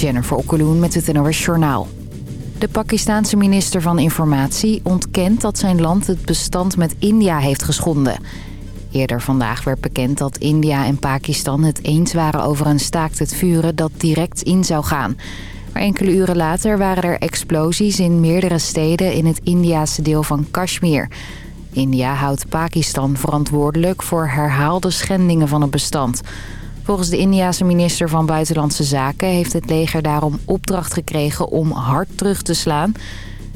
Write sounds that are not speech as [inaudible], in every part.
Jennifer Okkeloen met het NOS Journaal. De Pakistanse minister van Informatie ontkent dat zijn land het bestand met India heeft geschonden. Eerder vandaag werd bekend dat India en Pakistan het eens waren over een staakt het vuren dat direct in zou gaan. Maar enkele uren later waren er explosies in meerdere steden in het Indiase deel van Kashmir. India houdt Pakistan verantwoordelijk voor herhaalde schendingen van het bestand... Volgens de Indiase minister van Buitenlandse Zaken heeft het leger daarom opdracht gekregen om hard terug te slaan.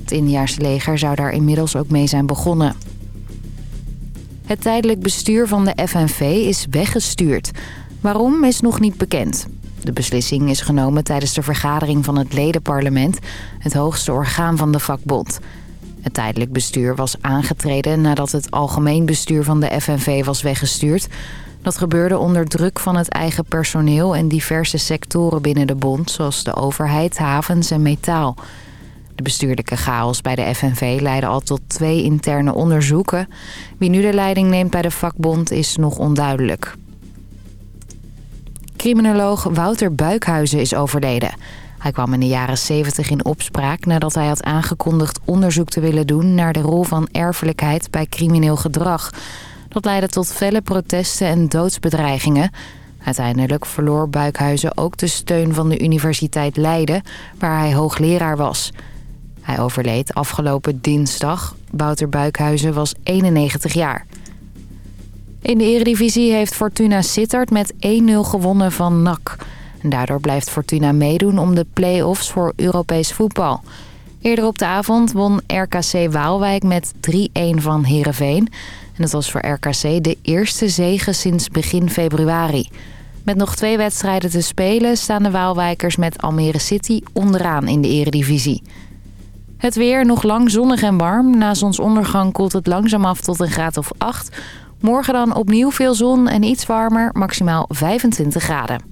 Het Indiase leger zou daar inmiddels ook mee zijn begonnen. Het tijdelijk bestuur van de FNV is weggestuurd. Waarom is nog niet bekend. De beslissing is genomen tijdens de vergadering van het ledenparlement, het hoogste orgaan van de vakbond. Het tijdelijk bestuur was aangetreden nadat het algemeen bestuur van de FNV was weggestuurd... Dat gebeurde onder druk van het eigen personeel en diverse sectoren binnen de bond... zoals de overheid, havens en metaal. De bestuurlijke chaos bij de FNV leidde al tot twee interne onderzoeken. Wie nu de leiding neemt bij de vakbond is nog onduidelijk. Criminoloog Wouter Buikhuizen is overleden. Hij kwam in de jaren 70 in opspraak nadat hij had aangekondigd onderzoek te willen doen... naar de rol van erfelijkheid bij crimineel gedrag... Dat leidde tot felle protesten en doodsbedreigingen. Uiteindelijk verloor Buikhuizen ook de steun van de Universiteit Leiden... waar hij hoogleraar was. Hij overleed afgelopen dinsdag. Wouter Buikhuizen was 91 jaar. In de eredivisie heeft Fortuna Sittard met 1-0 gewonnen van NAC. Daardoor blijft Fortuna meedoen om de play-offs voor Europees voetbal. Eerder op de avond won RKC Waalwijk met 3-1 van Heerenveen... En het was voor RKC de eerste zege sinds begin februari. Met nog twee wedstrijden te spelen staan de Waalwijkers met Almere City onderaan in de eredivisie. Het weer nog lang zonnig en warm. Na zonsondergang koelt het langzaam af tot een graad of 8. Morgen dan opnieuw veel zon en iets warmer, maximaal 25 graden.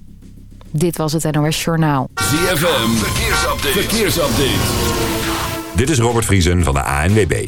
Dit was het NOS Journaal. ZFM, verkeersupdate. verkeersupdate. Dit is Robert Vriesen van de ANWB.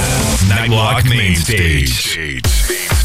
Nightwalk Main Stage. goedenavond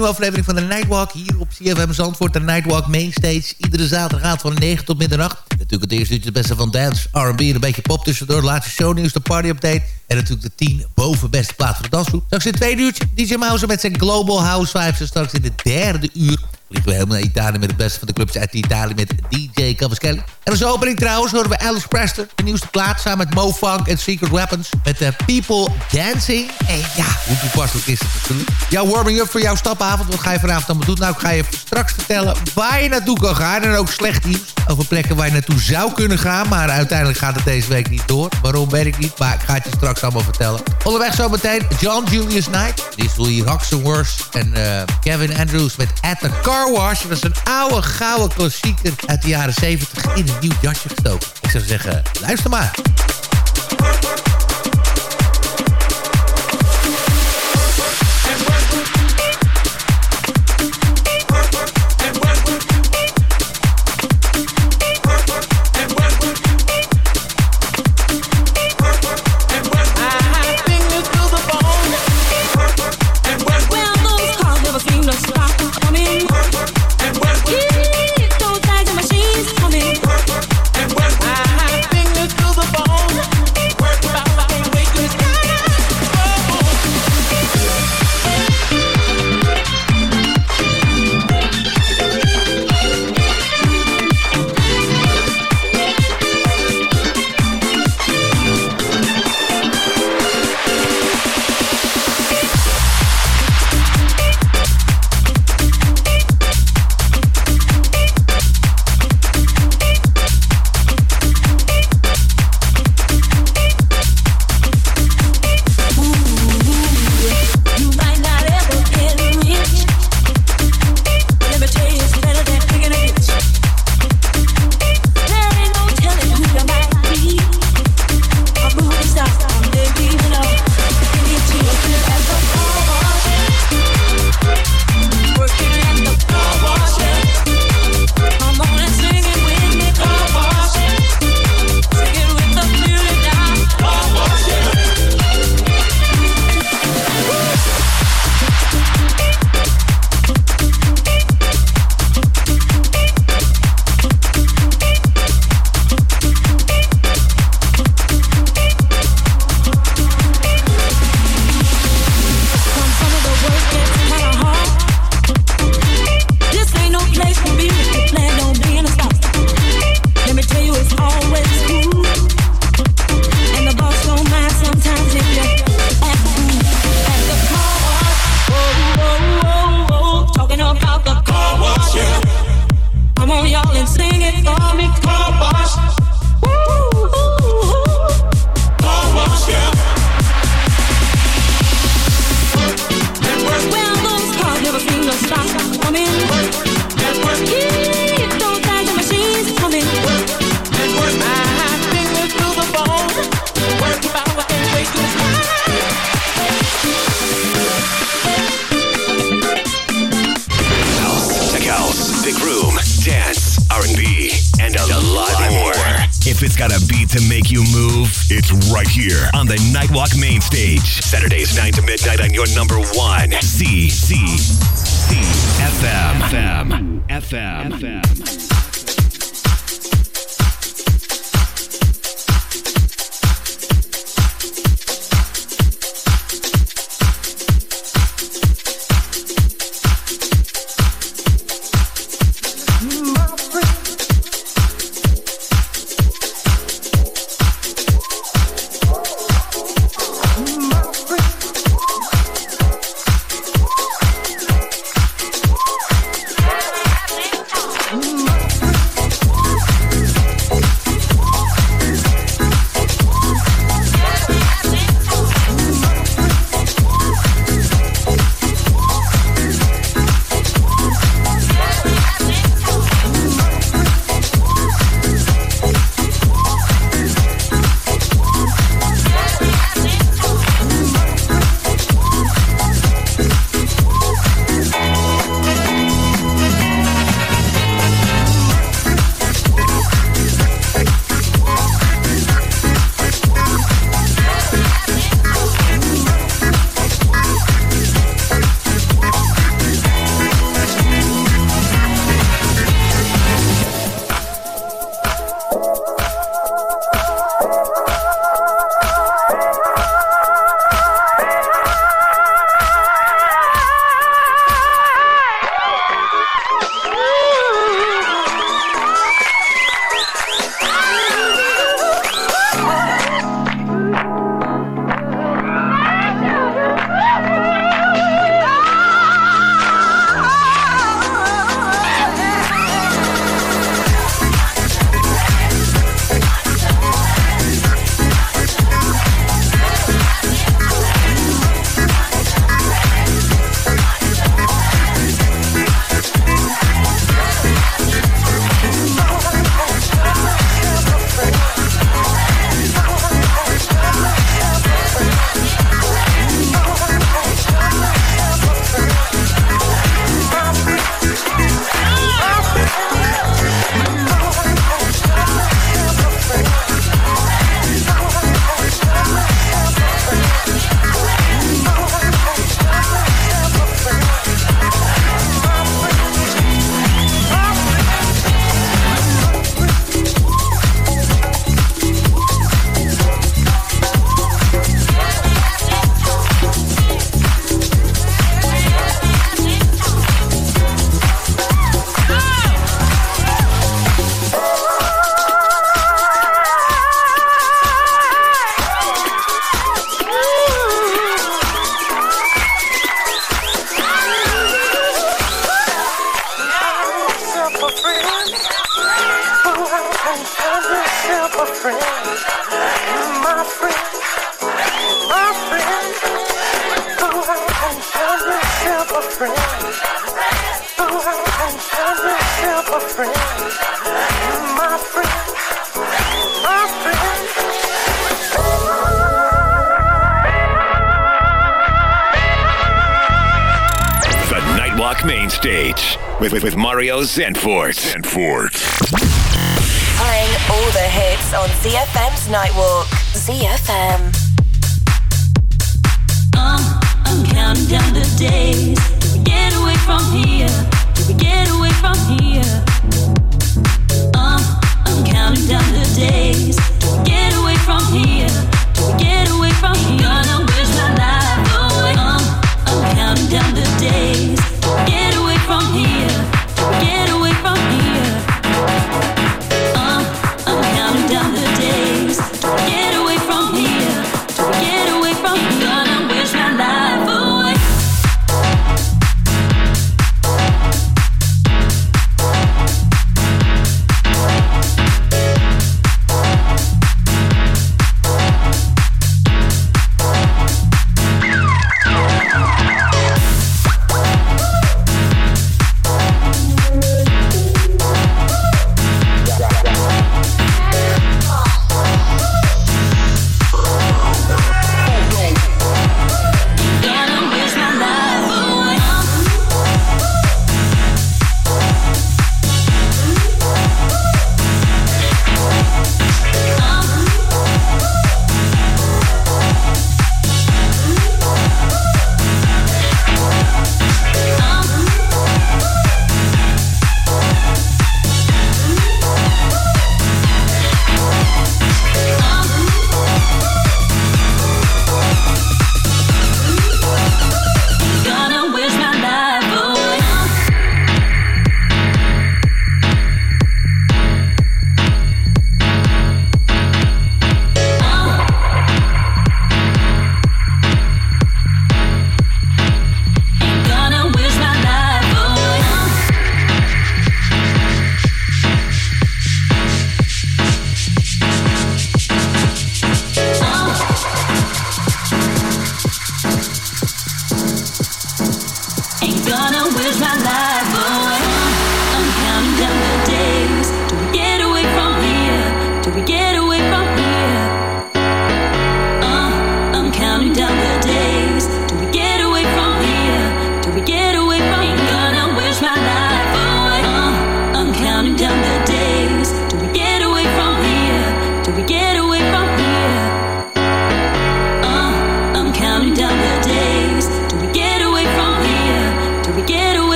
nieuwe aflevering van de Nightwalk. Hier op CFM Zandvoort, de Nightwalk Mainstage. Iedere zaterdag gaat van 9 tot middernacht. Natuurlijk het eerste uurtje het beste van dance, R&B en een beetje pop tussendoor. Laatste shownieuws, de party update. En natuurlijk de 10 boven beste plaats voor de dansgroep. Straks in het tweede uurtje DJ Mouse met zijn Global House Vibes. En straks in het derde uur vliegen we helemaal naar Italië met het beste van de clubs uit Italië met DJ Cavaschelli. En als opening trouwens horen we Alice Preston. De nieuwste plaat samen met Mo Funk en Secret Weapons. Met de People Dancing. En ja, hoe toepasselijk is het natuurlijk. Jouw warming-up voor jouw stapavond. Wat ga je vanavond allemaal doen? Nou, ik ga je straks vertellen waar je naartoe kan gaan. En ook slecht nieuws over plekken waar je naartoe zou kunnen gaan. Maar uiteindelijk gaat het deze week niet door. Waarom, weet ik niet. Maar ik ga het je straks allemaal vertellen. Onderweg zo meteen John Julius Knight. Die is Lee Hoxenworth. En uh, Kevin Andrews met At the Car Dat is een oude, gouden klassieker uit de jaren 70 in een nieuw jasje gestoken. Ik zou zeggen, luister maar.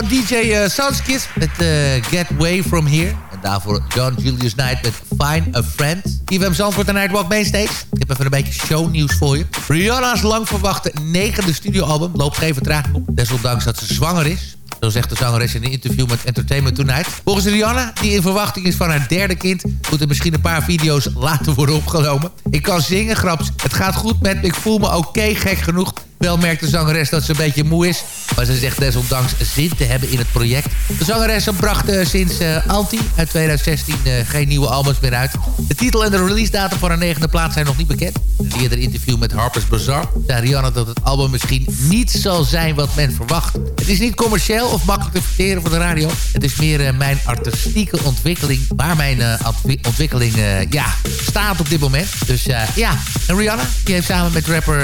Van DJ uh, Sanskis met eh, Get Way From Here. En daarvoor John Julius Knight met Find a Friend. IWM Zandvoort en Nightwalk Mainstage. Ik heb even een beetje shownieuws voor je. Rihanna's lang verwachte negende studioalbum loopt geen vertraging op. Desondanks dat ze zwanger is. Zo zegt de zangeres in een interview met Entertainment Tonight. Volgens Rihanna, die in verwachting is van haar derde kind... moeten misschien een paar video's later worden opgenomen. Ik kan zingen, graps. Het gaat goed met me. Ik voel me oké, gek genoeg. Wel merkt de zangeres dat ze een beetje moe is. Maar ze zegt desondanks zin te hebben in het project. De zangeres bracht eh, sinds eh, Anti uit 2016 eh, geen nieuwe albums meer uit. De titel en de release datum voor haar negende plaats zijn nog niet bekend. In een eerder interview met Harper's Bazaar zei Rihanna dat het album misschien niet zal zijn wat men verwacht. Het is niet commercieel of makkelijk te verteren voor de radio. Het is meer mijn artistieke ontwikkeling, waar mijn ontwi- ontwikkeling ja, staat op dit moment. Dus ja, en Rihanna die heeft samen met rapper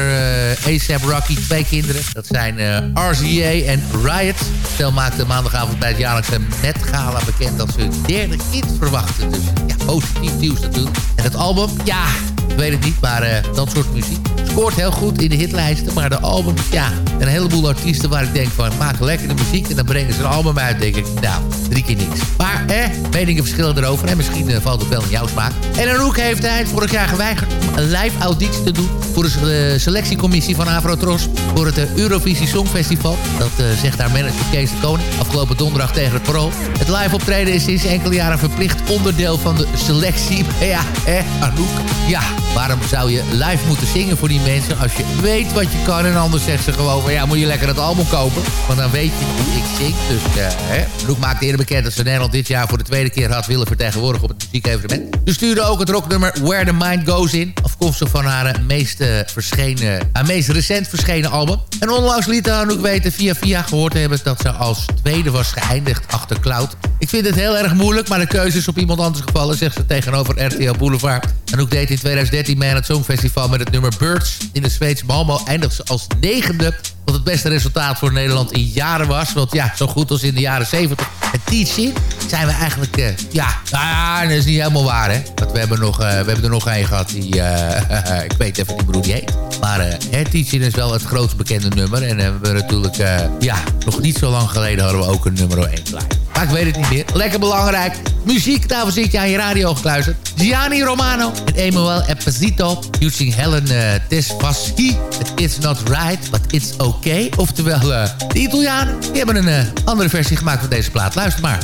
A$AP Rocky Rocky twee kinderen. Dat zijn uh, RZA en Riot. Stel maakte maandagavond bij het jaarlijkse Met Gala bekend... dat ze hun derde kind verwachten. Dus ja, positief nieuws natuurlijk. En het album, ja, ik weet het niet, maar uh, dat soort muziek scoort heel goed in de hitlijsten. Maar de albums, ja, een heleboel artiesten waar ik denk van... maken lekker de muziek en dan brengen ze een album uit. denk ik, nou, drie keer niks. Maar, eh, meningen verschillen erover. En misschien uh, valt het wel in jouw smaak. En Anouk heeft hij vorig jaar geweigerd een live auditie te doen... voor de selectiecommissie van Avrotros... voor het Eurovisie Songfestival. Dat zegt haar manager Kees de Koning. Afgelopen donderdag tegen het Parool. Het live optreden is sinds enkele jaren verplicht onderdeel van de selectie. [laughs] Ja, eh, Anouk. Ja, waarom zou je live moeten zingen voor die mensen... als je weet wat je kan en anders zegt ze gewoon... van ja, moet je lekker het album kopen. Want dan weet je hoe ik zing. Dus, uh, hè. Anouk maakte eerder bekend dat ze Nederland dit jaar... voor de tweede keer had willen vertegenwoordigen op het muziekevenement. Ze stuurde ook het rocknummer Where the Mind Goes In... afkomstig van haar eh, meest, verschenen, haar meest recent verschenen album. En onlangs liet Anouk weten via via gehoord te hebben... dat ze als tweede was geëindigd achter Cloud. Ik vind het heel erg moeilijk, maar de keuze is op iemand anders gevallen... zegt ze tegenover RTL Boulevard. Anouk deed in 2013 mee aan het Songfestival met het nummer Birds. In de Zweedse Malmo eindigde ze als negende... wat het beste resultaat voor Nederland in jaren was. Want ja, zo goed als in de jaren 70. Het teaching zijn we eigenlijk... Ja, nou ja, dat is niet helemaal waar, hè. Want we hebben, nog, uh, we hebben er nog één gehad die... Uh, [laughs] ik weet even niet meer hoe die heet. Maar uh, Teaching is wel het grootst bekende nummer. En we hebben natuurlijk... ja, nog niet zo lang geleden hadden we ook een nummer 1 blij. Maar ik weet het niet meer. Lekker belangrijk. Muziek, daarvoor zit je aan je radio gekluisterd. Gianni Romano en Emanuel Epazito. Using Helen uh, Desvaschi. It's not right, but it's okay. Oftewel, uh, de Italianen. Die hebben een uh, andere versie gemaakt van deze plaat. Luister maar.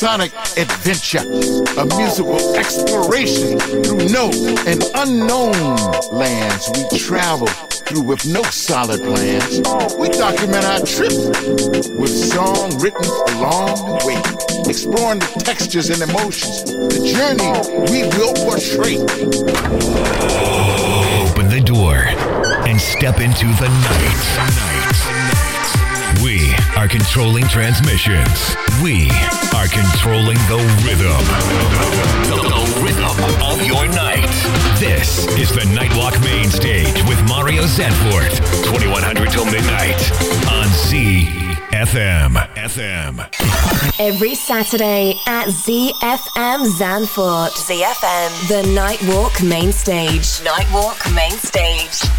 Sonic adventure, a musical exploration through known and unknown lands we travel through with no solid plans. We document our trip with song written along the way, exploring the textures and emotions, the journey we will portray. Open the door and step into the night. We are controlling transmissions. We are controlling the rhythm. The, the rhythm of your night. This is the Nightwalk Main Stage with Mario Zanfort. 2100 till midnight on ZFM. FM. Every Saturday at ZFM Zanfort. ZFM. The Nightwalk Main Stage. Nightwalk Main Stage.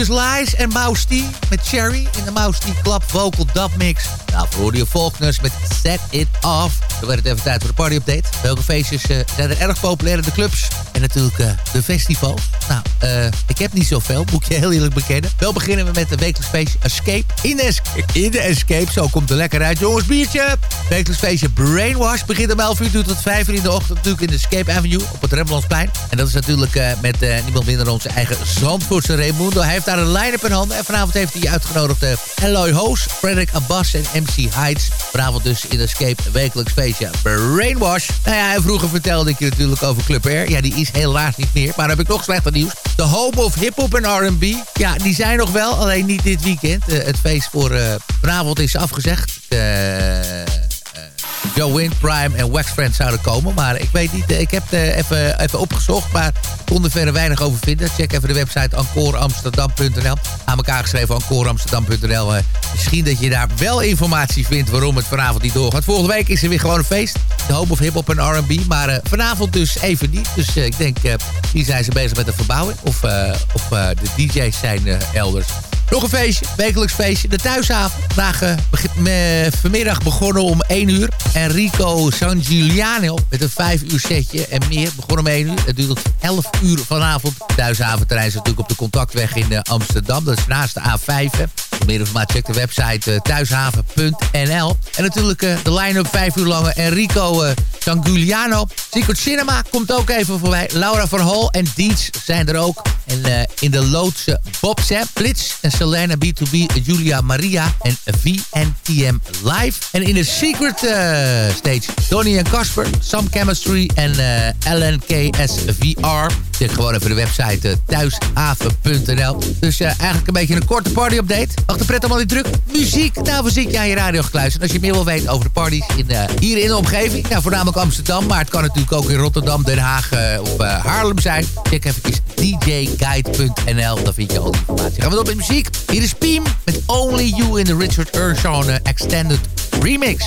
Julius Lies en Mouse T met Cherry in de Mouse T Club Vocal Dub Mix. Nou, voor Audio Faulkners met Set It Off. Dan werd het even tijd voor de party update. Welke feestjes eh, zijn er erg populair in de clubs? Natuurlijk eh, de festivals. Nou, eh, ik heb niet zoveel, moet je heel eerlijk bekennen. Wel beginnen we met de wekelijks feestje Escape. In de, es- in de Escape, zo komt er lekker uit. Jongens, biertje! Wekelijks feestje Brainwash begint om 11 uur tot 5 uur in de ochtend. Natuurlijk in de Escape Avenue op het Rembrandtsplein. En dat is natuurlijk eh, met niemand minder dan onze eigen Zandvoortse Raimundo. Hij heeft daar een line-up in handen. En vanavond heeft hij uitgenodigd Eloy Hoos, Frederick Abbas en MC Heights. Vanavond dus in Escape wekelijks feestje Brainwash. Nou ja, vroeger vertelde ik je natuurlijk over Club Air. Ja, die is helaas niet meer. Maar dan heb ik nog slechter nieuws. De home of hip-hop en R&B. Ja, die zijn nog wel, alleen niet dit weekend. Uh, het feest voor uh, is afgezegd. Uh, Joe Prime en Wax Friends zouden komen. Maar ik weet niet, ik heb het even, even opgezocht. Maar kon er verder weinig over vinden. Check even de website encoreamsterdam.nl. Aan elkaar geschreven encoreamsterdam.nl. misschien dat je daar wel informatie vindt waarom het vanavond niet doorgaat. Volgende week is er weer gewoon een feest. De hoop of hip-hop en R&B. Maar vanavond dus even niet. Dus ik denk, hier zijn ze bezig met de verbouwing. Of, of de DJ's zijn elders. Nog een feestje, wekelijks feestje. De thuisavond. Vandaag uh, vanmiddag begonnen om 1 uur. Enrico San Giuliano met een 5 uur setje en meer. Begonnen om 1 uur. Het duurt tot 11 uur vanavond. Thuisavondterrein is natuurlijk op de contactweg in uh, Amsterdam. Dat is naast de A5. Hè. Voor meer informatie check de website uh, thuishaven.nl. En natuurlijk de line-up 5 uur lange Enrico San Giuliano. Secret Cinema komt ook even voorbij. Laura van Hol en Dietz zijn er ook. En in de loodse Bob Sam, Blitz en Selena B2B, Julia Maria en VNTM Live. En in de Secret Stage, Donnie en Casper, Some Chemistry en uh, LNKS VR. Check gewoon even de website thuishaven.nl. Dus eigenlijk een beetje een korte party-update. Wacht de pret allemaal niet druk. Muziek, daarvoor zit je aan je radio gekluisterd. Als je meer wil weten over de parties in, hier in de omgeving. Nou, voornamelijk Amsterdam, maar het kan natuurlijk ook in Rotterdam, Den Haag of Haarlem zijn. Check even djguide.nl, daar vind je al die informatie. Gaan we door met muziek. Hier is Piem met Only You in de Richard Earnshaw Extended Remix.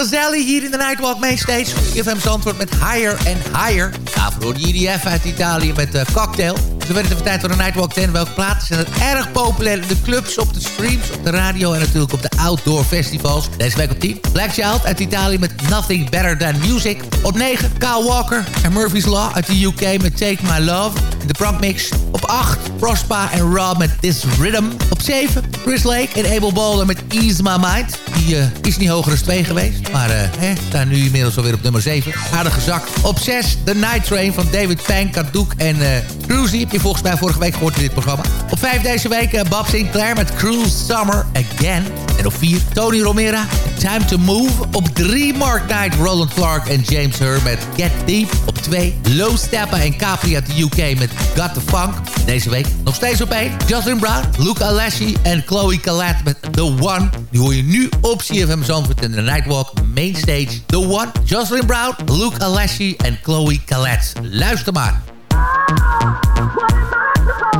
Caselli hier in de Nightwalk Mainstage. IFM Zandvoort met Higher and Higher. Daarvoor IDF uit Italië met uh, Cocktail. Zo werd het even tijd voor de Nightwalk 10. Welke plaatsen zijn het erg populair in de clubs, op de streams, op de radio... en natuurlijk op de outdoor festivals. Deze week op 10. Black Child uit Italië met Nothing Better Than Music. Op 9 Kyle Walker en Murphy's Law uit de UK met Take My Love. De Prank Mix. Op 8 Prospa en Rob met This Rhythm. Op 7 Chris Lake en Abel Bowler met Ease My Mind. Die uh, is niet hoger dan 2 geweest. Maar uh, hè, daar nu inmiddels alweer op nummer 7. Aardig gezakt. Op 6 The Night Train van David Fang, Kadouk en uh, Cruzy. Volgens mij vorige week gehoord in dit programma. Op 5 deze week uh, Bob Sinclair met Cruise Summer Again. En op 4 Tony Romera, Time to Move. Op 3 Mark Knight, Roland Clark en James Hur met Get Deep. Op 2 Low Steppa en Capri uit de UK met Got the Funk. Deze week nog steeds op 1 Justin Brown, Luke Alessi en Chloe Calat met The One. Die hoor je nu op CFM Zandvoort in de Nightwalk Mainstage. The One, Jocelyn Brown, Luke Alessi en Chloe Calat. Luister maar. What am I supposed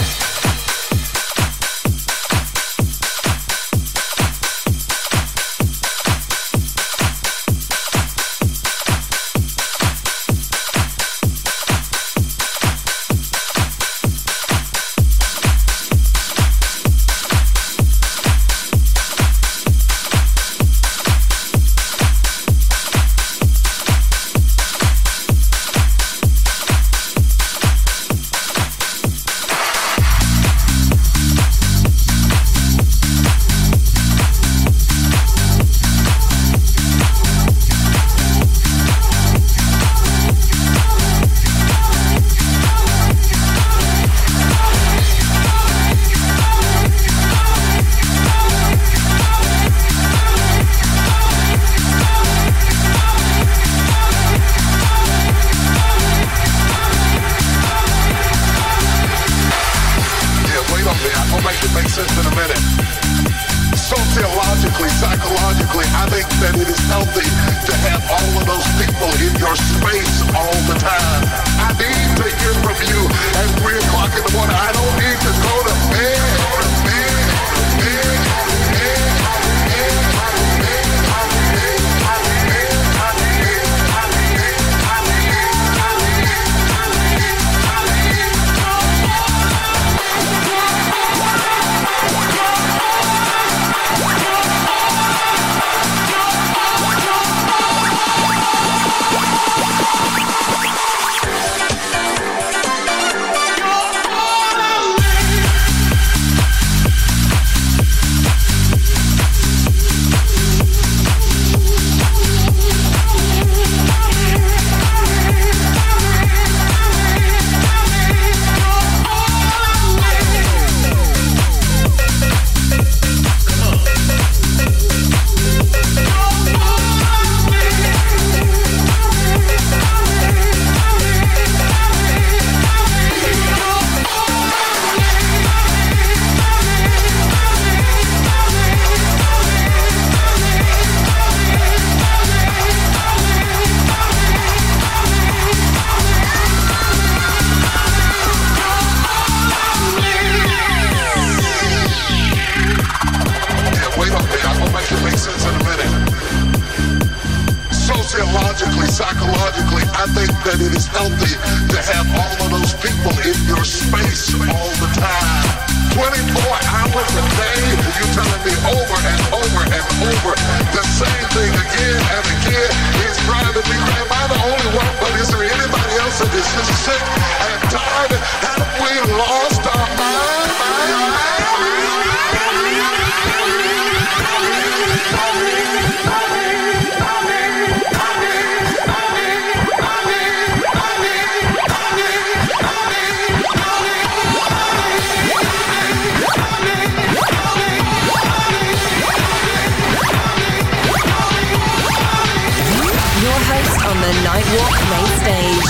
On the Nightwalk main stage,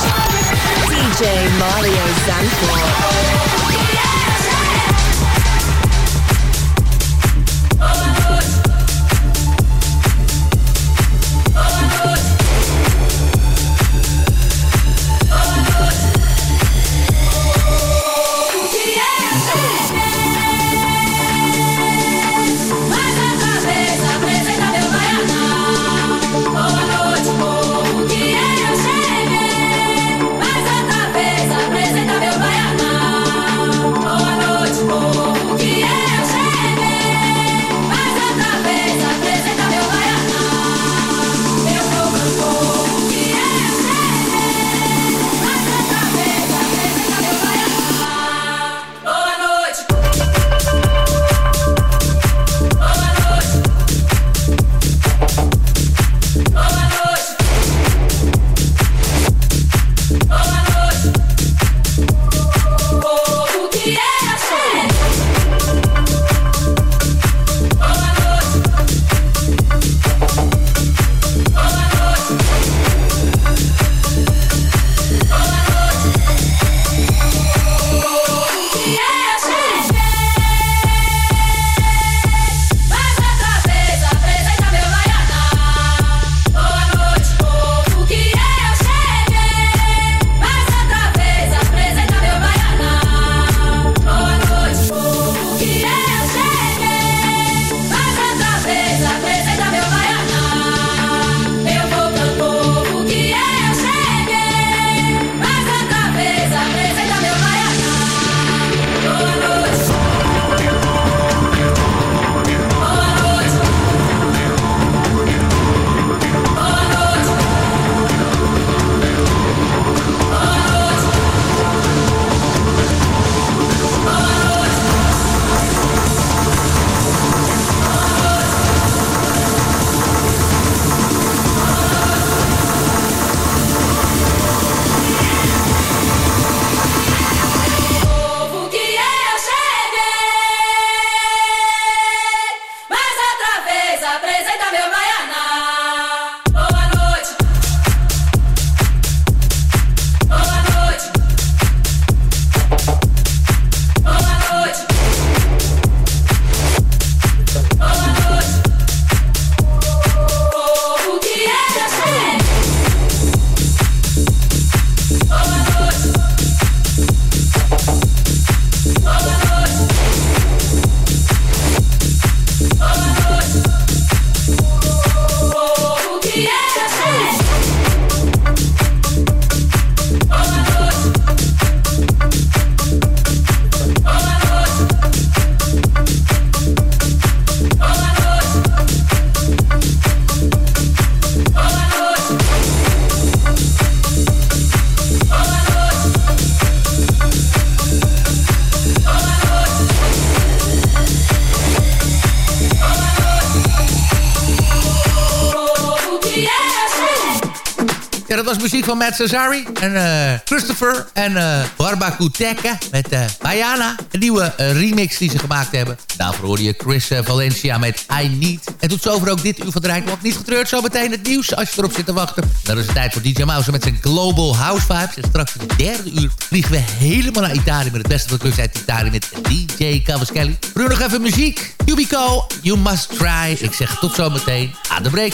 DJ Mario Zanfort. Van Matt Cesari en eh, Christopher en uh, Barbacutecca met uh, Bayana. Een nieuwe remix die ze gemaakt hebben. Daarvoor hoorde je Chris Valencia met I Need. En tot zover ook dit uur van de Rijnwalk. Niet getreurd, zo meteen het nieuws als je erop zit te wachten. Dan is het tijd voor DJ Mouse met zijn Global House Vibes. En straks in het derde uur vliegen we helemaal naar Italië... met het beste van de uit Italië met DJ Cavaschelli. Nu nog even muziek. Yubico, You Must Try. Ik zeg tot zometeen. Aan de break.